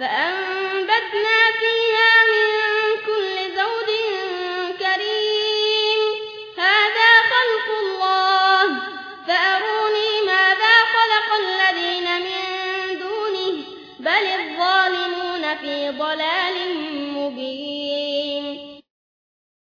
فأنبتنا فيها من كل زوج كريم. هذا خلق الله. فأروني ماذا خلق الذين من دونه. بل الظالمون في ضلال مبين.